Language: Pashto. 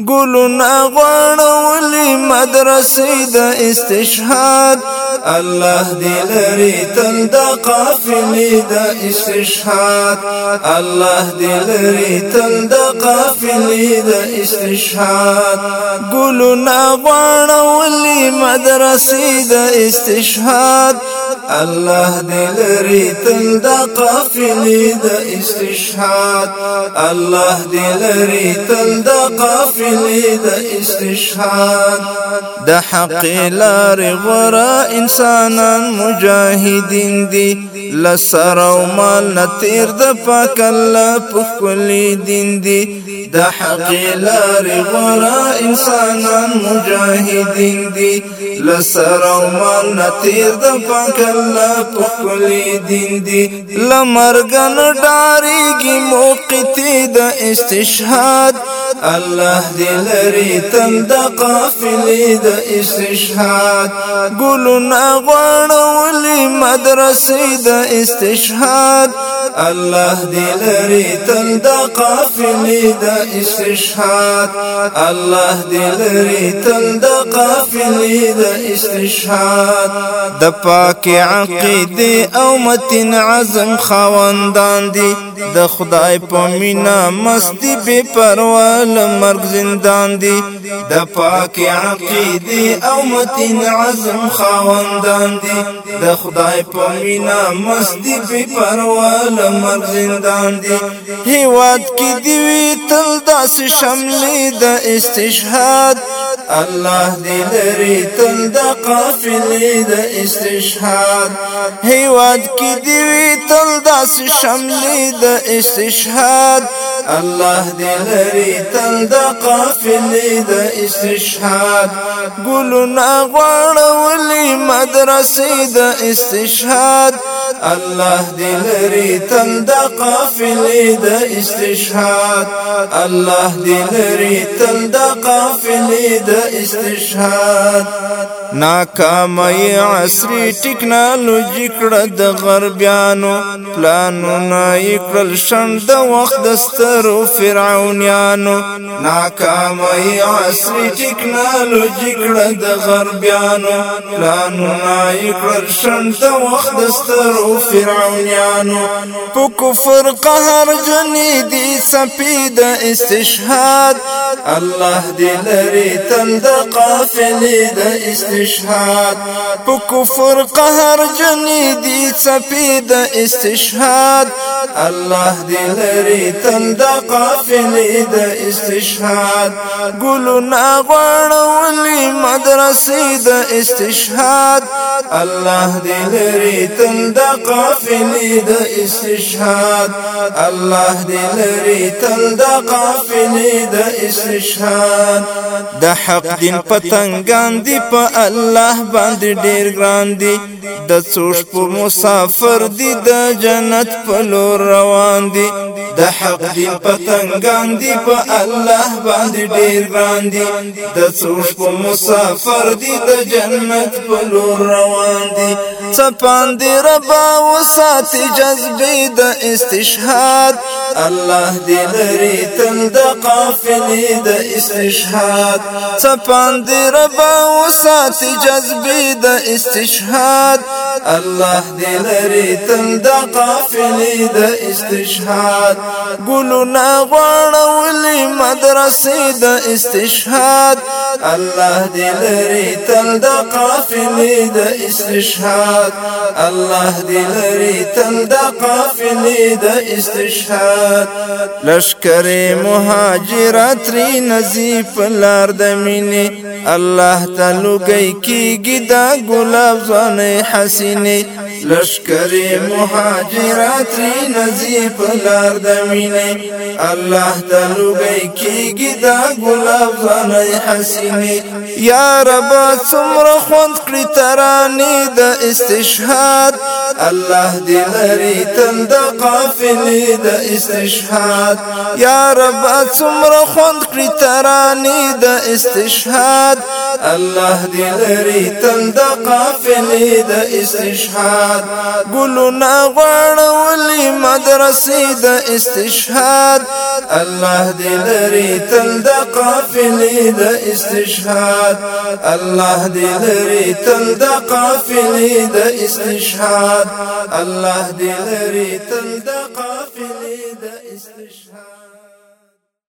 گلونا ولي مدرسي د استشهاد الله دي لري تل د قافلې استشهاد الله دي لري تل د قافلې د استشهاد گلونا غړولې مدرسې د استشهاد الله دې لري تل د قافلې د استشهاد الله دې لري تل د قافلې د استشهاد د حق لار غرا انسانان مجاهدین دي لسر او مال نتیر د پاک الله په کلی دین دي د حق لار غرا انسانان مجاهدین دي لسر او مال نتیر د پاک الله پخلی دین دی لمرگن ڈاری گی موقتی دا استشهاد الله دې لري تند قافلې د استشهاد ګلونه غوړولې مدرسې د استشهاد الله دې لري تل د دا استشهاد الله دې لري تل د دا استشهاد د پاک او متن عزم خوان دي د خدای په مینا مستی بے پروا لمرګ زندان دي د پاک عقیده او متن عزم خوان دي د خدای په مینا مستی بے لمر زندان دی هیواد کې دی تل داسې شملې د استشهاد الله دې لري تل د قافلې د استشهاد هیواد کې دی تل داسې شملې د استشهاد الله دي لري تندقى في اللي دا استشهاد ګلنا ولي مدرسي دا استشهاد الله دي لري تندقى في اللي دا استشهاد الله دي لري تندقى في اللي دا استشهاد ناکامي عصري ټکنالوژي کړه د غربيانو پلانونه یې کړل شند وخت د سترو فرعونانو ناکامي عصري ټکنالوژي کړه د غربيانو پلانونه یې کړل شند وخت د سترو فرعونانو په کفر قهر غني دي سپید استشهاد الله دې لري تل د قافلې د استشهاد استشهاد بكفر قهر جنيدي سبيد استشهاد الله دي لري تند قافلې د استشهاد ګلونا ولي مدرسي دا استشهاد الله دي لري تند قافلې د استشهاد الله دي لري تند قافلې د استشهاد دا حق دين پتنگان دي پا الله باندې ډیر ګران دي د څوش په مسافر دي د جنت په لور روان دي د حق دین پتنګان دي په الله باندې ډیر ګران دي د څوش په مسافر دي د جنت په لور روان دي سپاند ربا وسات جذبې د استشهاد الله دې لري تل د قافلې د استشهاد سپاند ربا وسات جذبې د استشهاد الله دې لري تل د قافلې د استشهاد ګلونه غواړولې مدرسې د استشهاد الله دې لري تل د قافلې د استشهاد استشهاد الله دی لري تل د قافلې د استشهاد لشکر مهاجرات ری نزی پلار د مینې الله تعالی کوي کیږي دا ګلاب ځان حسینه لشکری مهاجرات ری نزی پلار دمینه الله تلوگی کیگی دا گلاب زانی حسینه یا ربا سمر خوند کری ترانی دا استشهاد الله دی لري تند قافلې د استشهاد یا رب څومره خوند کړی ترانی د استشهاد الله دی لري تند قافلې د استشهاد ګلونه غواړولې مدرسې د استشهاد الله دې لري تل د قافلې د استشهاد الله دې لري تل د قافلې د استشهاد الله دې لري تل د قافلې